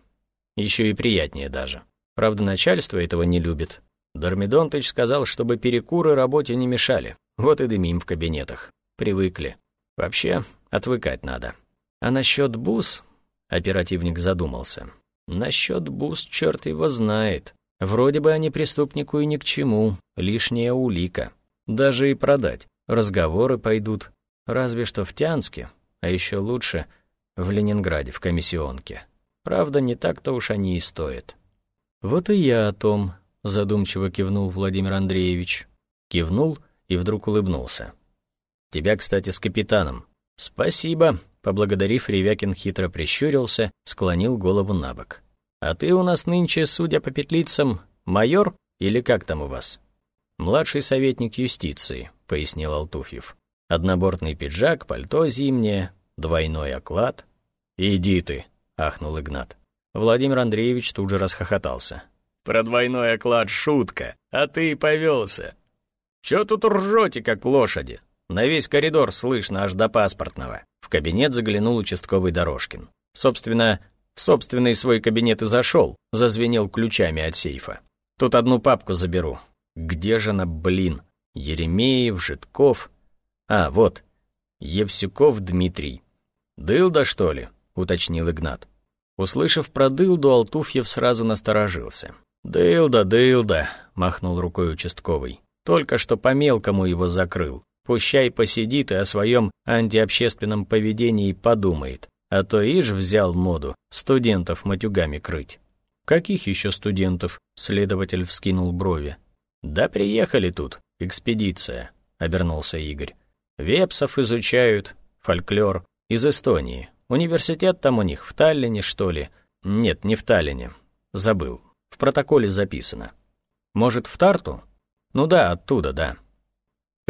S2: Еще и приятнее даже. Правда, начальство этого не любит. Дормидонтыч сказал, чтобы перекуры работе не мешали. Вот и дымим в кабинетах. Привыкли. Вообще, отвыкать надо. А насчет бус...» Оперативник задумался. Насчет бус черт его знает. Вроде бы они преступнику и ни к чему, лишняя улика. Даже и продать. Разговоры пойдут. Разве что в Тянске, а еще лучше в Ленинграде в комиссионке. Правда, не так-то уж они и стоят. Вот и я о том, задумчиво кивнул Владимир Андреевич. Кивнул и вдруг улыбнулся. Тебя, кстати, с капитаном. Спасибо, Поблагодарив, Ревякин хитро прищурился, склонил голову на бок. «А ты у нас нынче, судя по петлицам, майор или как там у вас?» «Младший советник юстиции», — пояснил Алтуфьев. «Однобортный пиджак, пальто зимнее, двойной оклад». «Иди ты», — ахнул Игнат. Владимир Андреевич тут же расхохотался. «Про двойной оклад шутка, а ты и повелся. Чё тут ржете, как лошади? На весь коридор слышно аж до паспортного». В кабинет заглянул участковый Дорожкин. Собственно, в собственный свой кабинет и зашел, зазвенел ключами от сейфа. Тут одну папку заберу. Где же она, блин? Еремеев, Житков. А, вот. Евсюков Дмитрий. «Дылда, что ли?» — уточнил Игнат. Услышав про дылду, Алтуфьев сразу насторожился. «Дылда, дылда!» — махнул рукой участковый. «Только что по-мелкому его закрыл. Пущай посидит и о своем антиобщественном поведении подумает. А то ишь взял моду студентов матюгами крыть. Каких еще студентов? Следователь вскинул брови. Да приехали тут, экспедиция, обернулся Игорь. Вепсов изучают, фольклор, из Эстонии. Университет там у них в Таллине, что ли? Нет, не в Таллине. Забыл. В протоколе записано. Может, в Тарту? Ну да, оттуда, да.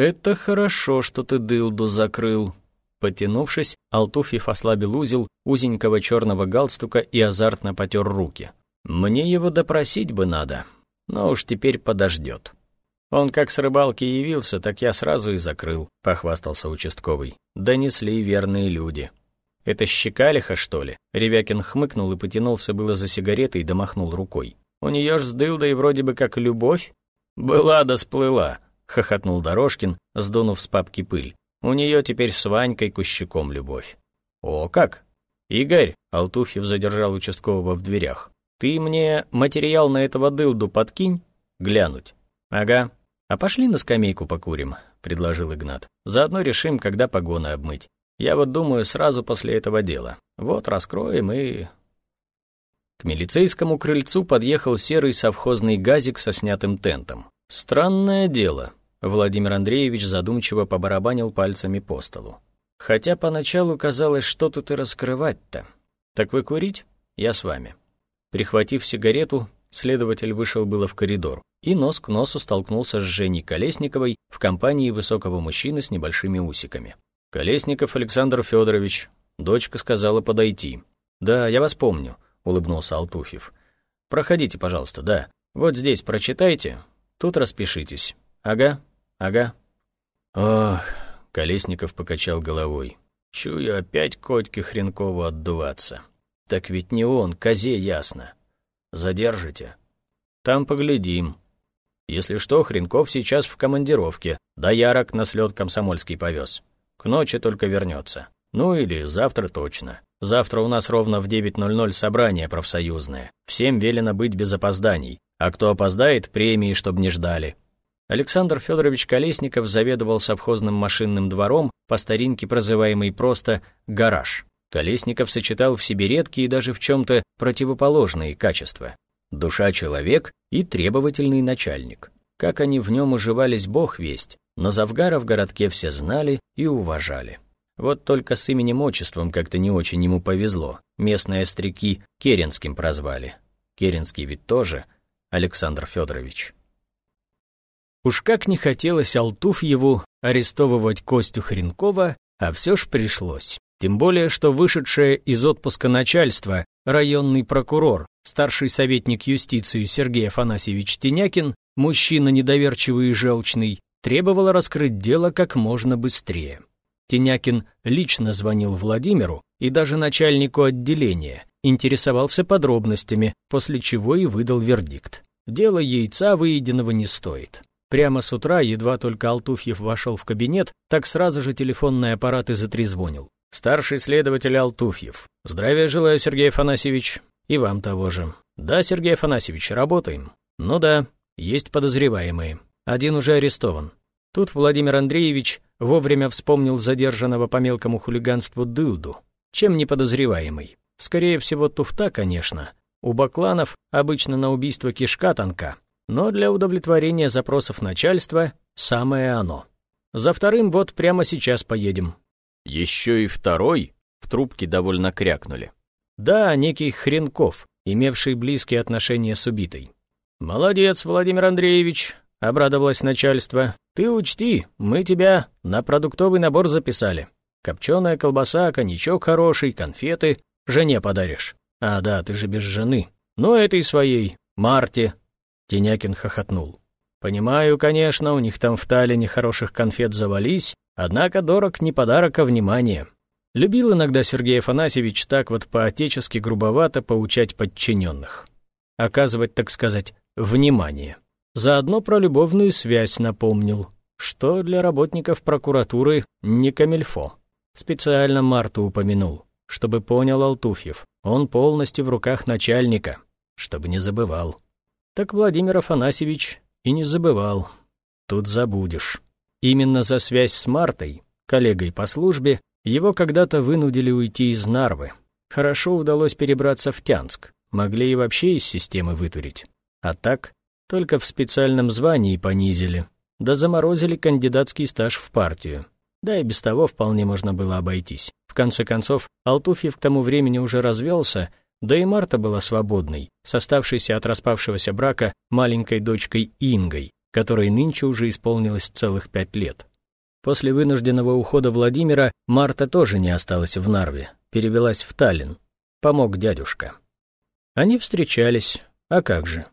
S2: «Это хорошо, что ты дылду закрыл». Потянувшись, Алтуфьев ослабил узел узенького черного галстука и азартно потер руки. «Мне его допросить бы надо, но уж теперь подождет». «Он как с рыбалки явился, так я сразу и закрыл», — похвастался участковый. «Донесли верные люди». «Это щекалиха, что ли?» Ревякин хмыкнул и потянулся было за сигаретой и домахнул рукой. «У нее ж с дылдой вроде бы как любовь?» «Была да сплыла», — хохотнул Дорожкин, сдунув с папки пыль. «У нее теперь с Ванькой Кущуком любовь». «О, как?» «Игорь», — Алтуфьев задержал участкового в дверях, «ты мне материал на этого дылду подкинь.
S1: глянуть. Ага. А пошли на скамейку покурим, предложил Игнат. Заодно решим, когда погоны обмыть. Я вот думаю, сразу после этого дела. Вот раскроем и... К милицейскому крыльцу подъехал серый совхозный газик со снятым тентом. Странное дело. Владимир Андреевич задумчиво побарабанил пальцами по столу. Хотя поначалу казалось, что тут и раскрывать-то. Так вы курить? Я с вами. Прихватив сигарету, следователь вышел было в коридор и нос к носу столкнулся с Женей Колесниковой в компании высокого мужчины с небольшими усиками. «Колесников Александр Федорович. Дочка сказала подойти». «Да, я вас помню», — улыбнулся Алтуфьев. «Проходите, пожалуйста, да. Вот здесь прочитайте, тут распишитесь. Ага, ага». «Ох», — Колесников покачал головой. «Чую опять Котьке Хренкову отдуваться. Так ведь не он, козе ясно. Задержите. Там поглядим. Если что, Хренков сейчас в командировке, да Ярок на слет комсомольский повез. К ночи только вернется. Ну или завтра точно. Завтра у нас ровно в 9.00 собрание профсоюзное. Всем велено быть без опозданий, а кто опоздает, премии, чтобы не ждали. Александр Федорович Колесников заведовал совхозным машинным двором, по старинке прозываемый просто «гараж». Колесников сочетал в себе редкие и даже в чем-то противоположные качества. Душа человек и требовательный начальник. Как они в нем уживались, бог весть, но Завгара в городке все знали и уважали. Вот только с именем-отчеством как-то не очень ему повезло. Местные остряки Керенским прозвали. Керенский ведь тоже Александр Федорович. Уж как не хотелось Алтуфьеву арестовывать Костю Хренкова, а все ж пришлось. Тем более, что вышедшее из отпуска начальство, районный прокурор, старший советник юстиции Сергей Афанасьевич Тенякин, мужчина недоверчивый и желчный, требовало раскрыть дело как можно быстрее. Тенякин лично звонил Владимиру и даже начальнику отделения, интересовался подробностями, после чего и выдал вердикт. Дело яйца выеденного не стоит. Прямо с утра, едва только Алтуфьев вошел в кабинет, так сразу же телефонный аппарат и затрезвонил. «Старший следователь Алтуфьев. Здравия желаю, Сергей Афанасьевич. И вам того же. Да, Сергей Афанасьевич, работаем. Ну да, есть подозреваемые. Один уже арестован. Тут Владимир Андреевич вовремя вспомнил задержанного по мелкому хулиганству Дылду. Чем не подозреваемый? Скорее всего, туфта, конечно. У бакланов обычно на убийство кишка тонка, но для удовлетворения запросов начальства самое оно. За вторым вот прямо сейчас поедем. Еще и второй? В трубке довольно крякнули. Да, некий Хренков, имевший близкие отношения с убитой. Молодец, Владимир Андреевич, — обрадовалось начальство. «Ты учти, мы тебя на продуктовый набор записали. Копченая колбаса, коньячок хороший, конфеты. Жене подаришь. А, да, ты же без жены. Ну, этой своей, Марте». Тенякин хохотнул. «Понимаю, конечно, у них там в Таллине хороших конфет завались, однако дорог не подарок, а внимание». Любил иногда Сергей Афанасьевич так вот по-отечески грубовато поучать подчиненных. Оказывать, так сказать, внимание. Заодно про любовную связь напомнил, что для работников прокуратуры не камельфо. Специально Марту упомянул, чтобы понял Алтуфьев, он полностью в руках начальника, чтобы не забывал. Так Владимир Афанасьевич и не забывал. Тут забудешь. Именно за связь с Мартой, коллегой по службе, его когда-то вынудили уйти из Нарвы. Хорошо удалось перебраться в Тянск, могли и вообще из системы вытурить. А так только в специальном звании понизили, да заморозили кандидатский стаж в партию. Да и без того вполне можно было обойтись. В конце концов, Алтуфьев к тому времени уже развелся, да и Марта была свободной, составшейся от распавшегося брака маленькой дочкой Ингой, которой нынче уже исполнилось целых пять лет. После вынужденного ухода Владимира Марта тоже не осталась в Нарве, перевелась в Таллин. Помог дядюшка. Они встречались, а как же,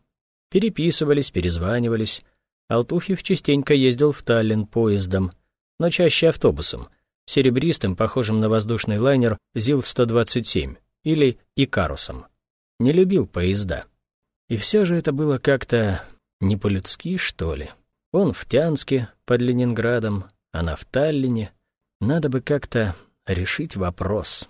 S1: Переписывались, перезванивались. Алтуфьев частенько ездил в Таллин поездом, но чаще автобусом, серебристым, похожим на воздушный лайнер ЗИЛ-127 или Икарусом. Не любил поезда. И все же это было как-то не по-людски, что ли. Он в Тянске, под Ленинградом, она в Таллине. Надо бы как-то решить вопрос.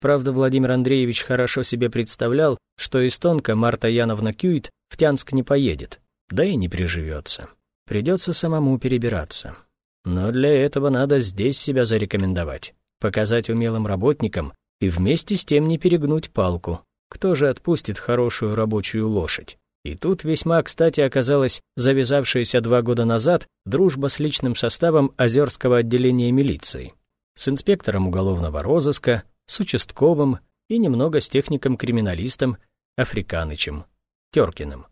S1: Правда, Владимир Андреевич хорошо себе представлял, что эстонка Марта Яновна Кюит в Тянск не поедет. да и не приживется. Придется самому перебираться. Но для этого надо здесь себя зарекомендовать, показать умелым работникам и вместе с тем не перегнуть палку. Кто же отпустит хорошую рабочую лошадь? И тут весьма кстати оказалась завязавшаяся два года назад дружба с личным составом Озерского отделения милиции, с инспектором уголовного розыска, с участковым и немного с техником-криминалистом Африканычем, Теркиным.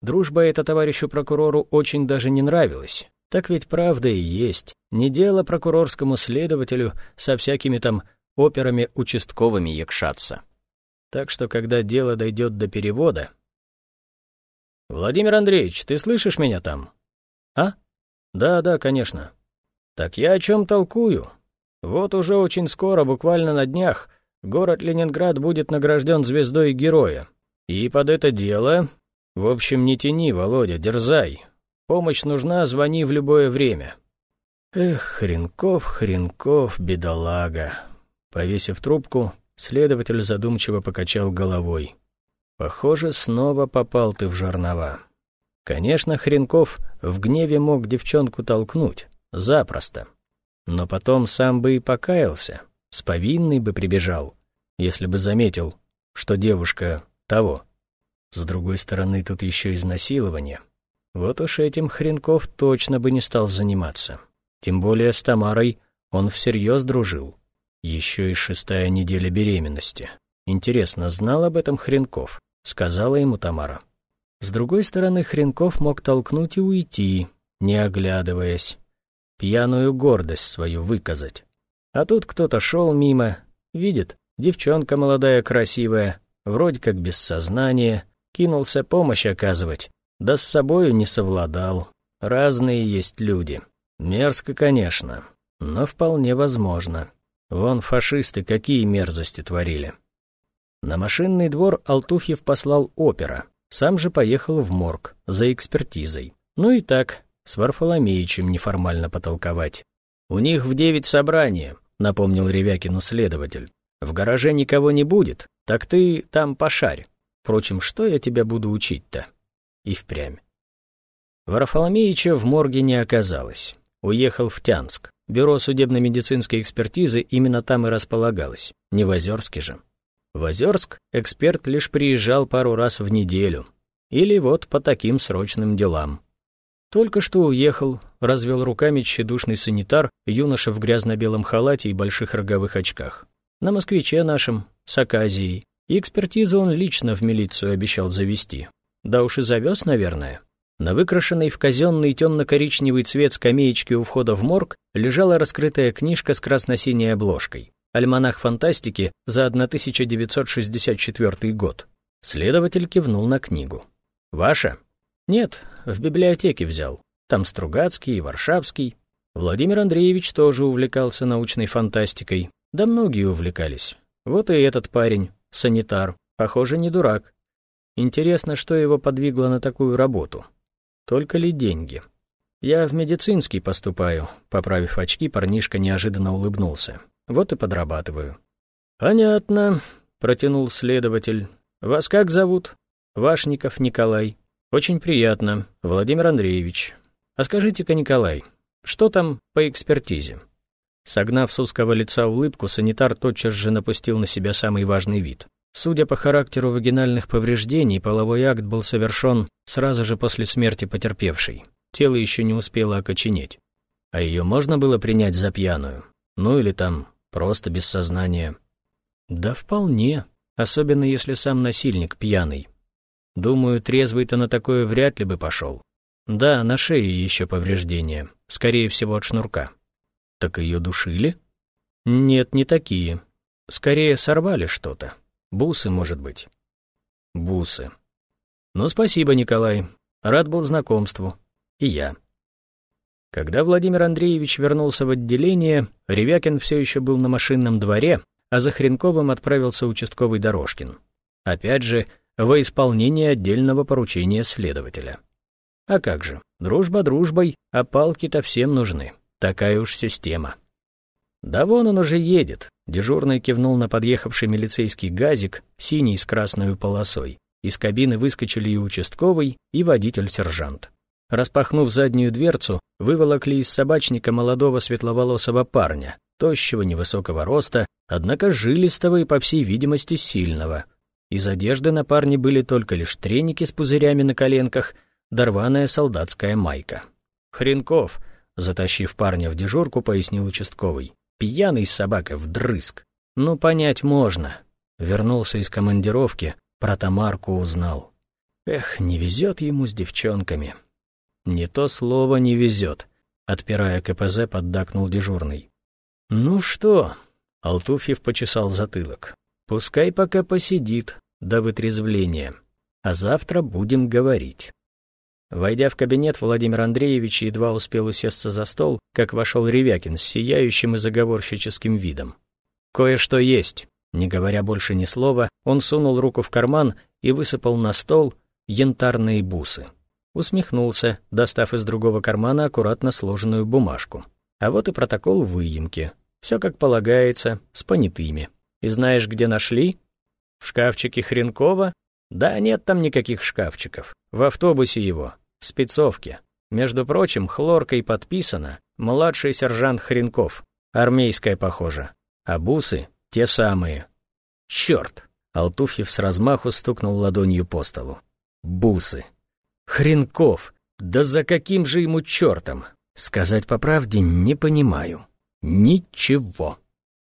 S1: Дружба эта товарищу прокурору очень даже не нравилась. Так ведь правда и есть. Не дело прокурорскому следователю со всякими там операми участковыми якшаться. Так что, когда дело дойдет до перевода, «Владимир Андреевич, ты слышишь меня там?» «А? Да, да, конечно». «Так я о чем толкую? Вот уже очень скоро, буквально на днях, город Ленинград будет награжден звездой героя. И под это дело... В общем, не тяни, Володя, дерзай. Помощь нужна, звони в любое время». Эх, Хренков, Хренков, бедолага. Повесив трубку, следователь задумчиво покачал головой. Похоже, снова попал ты в жернова. Конечно, Хренков в гневе мог девчонку толкнуть. Запросто. Но потом сам бы и покаялся. С повинной бы прибежал, если бы заметил, что девушка того. С другой стороны, тут еще изнасилование. Вот уж этим Хренков точно бы не стал заниматься. Тем более с Тамарой он всерьез дружил. Еще и шестая неделя беременности. Интересно, знал об этом Хренков? сказала ему Тамара. С другой стороны, Хренков мог толкнуть и уйти, не оглядываясь, пьяную гордость свою выказать. А тут кто-то шел мимо, видит, девчонка молодая красивая, вроде как без сознания, кинулся помощь оказывать, да с собою не совладал. Разные есть люди. Мерзко, конечно, но вполне возможно. Вон фашисты какие мерзости творили. На машинный двор Алтуфьев послал опера, сам же поехал в морг за экспертизой. Ну и так, с Варфоломеичем неформально потолковать. «У них в девять собрание», — напомнил Ревякину следователь. «В гараже никого не будет, так ты там пошарь. Впрочем, что я тебя буду учить-то?» И впрямь. Варфоломеича в морге не оказалось. Уехал в Тянск. Бюро судебно-медицинской экспертизы именно там и располагалось, не в Озерске же. В Озерск эксперт лишь приезжал пару раз в неделю. Или вот по таким срочным делам. Только что уехал, развел руками тщедушный санитар, юноша в грязно-белом халате и больших роговых очках. На москвиче нашем, с Аказией. И экспертизу он лично в милицию обещал завести. Да уж и завез, наверное. На выкрашенной в казенный темно-коричневый цвет скамеечке у входа в морг лежала раскрытая книжка с красно-синей обложкой. Альманах фантастики за 1964 год. Следователь кивнул на книгу. «Ваша?» «Нет, в библиотеке взял. Там Стругацкий и Варшавский. Владимир Андреевич тоже увлекался научной фантастикой. Да многие увлекались. Вот и этот парень, санитар, похоже, не дурак. Интересно, что его подвигло на такую работу. Только ли деньги?» «Я в медицинский поступаю», — поправив очки, парнишка неожиданно улыбнулся. Вот и подрабатываю». «Понятно», — протянул следователь. «Вас как зовут?» «Вашников Николай». «Очень приятно, Владимир Андреевич. А скажите-ка, Николай, что там по экспертизе?» Согнав с узкого лица улыбку, санитар тотчас же напустил на себя самый важный вид. Судя по характеру вагинальных повреждений, половой акт был совершен сразу же после смерти потерпевшей. Тело еще не успело окоченеть. А ее можно было принять за пьяную? Ну или там Просто без сознания. Да вполне, особенно если сам насильник пьяный. Думаю, трезвый-то на такое вряд ли бы пошел. Да, на шее еще повреждения, скорее всего от шнурка. Так ее душили? Нет, не такие. Скорее сорвали что-то. Бусы, может быть. Бусы. Ну, спасибо, Николай. Рад был знакомству. И я. Когда Владимир Андреевич вернулся в отделение, Ревякин все еще был на машинном дворе, а за Хренковым отправился участковый Дорожкин. Опять же, во исполнение отдельного поручения следователя. А как же, дружба дружбой, а палки-то всем нужны. Такая уж система. «Да вон он уже едет», — дежурный кивнул на подъехавший милицейский газик, синий с красной полосой. Из кабины выскочили и участковый, и водитель-сержант. Распахнув заднюю дверцу, выволокли из собачника молодого светловолосого парня, тощего невысокого роста, однако жилистого и, по всей видимости, сильного. Из одежды на парне были только лишь треники с пузырями на коленках, дорваная солдатская майка. «Хренков», затащив парня в дежурку, пояснил участковый. «Пьяный собака вдрызг. Ну, понять можно». Вернулся из командировки, про Тамарку узнал. Эх, не везет ему с девчонками. Не то слово не везет, отпирая КПЗ, поддакнул дежурный. Ну что? Алтуфьев почесал затылок. Пускай пока посидит до вытрезвления, а завтра будем говорить. Войдя в кабинет, Владимир Андреевич едва успел усесться за стол, как вошел Ревякин с сияющим и заговорщическим видом. «Кое-что есть», не говоря больше ни слова, он сунул руку в карман и высыпал на стол янтарные бусы. Усмехнулся, достав из другого кармана аккуратно сложенную бумажку. А вот и протокол выемки. Все как полагается, с понятыми. И знаешь, где нашли? В шкафчике Хренкова? Да нет там никаких шкафчиков. В автобусе его, в спецовке. Между прочим, хлоркой подписано «Младший сержант Хренков». Армейская, похоже. А бусы те самые. Черт! Алтуфьев с размаху стукнул ладонью по столу. Бусы. Хренков! Да за каким же ему чертом? Сказать по правде не понимаю. Ничего.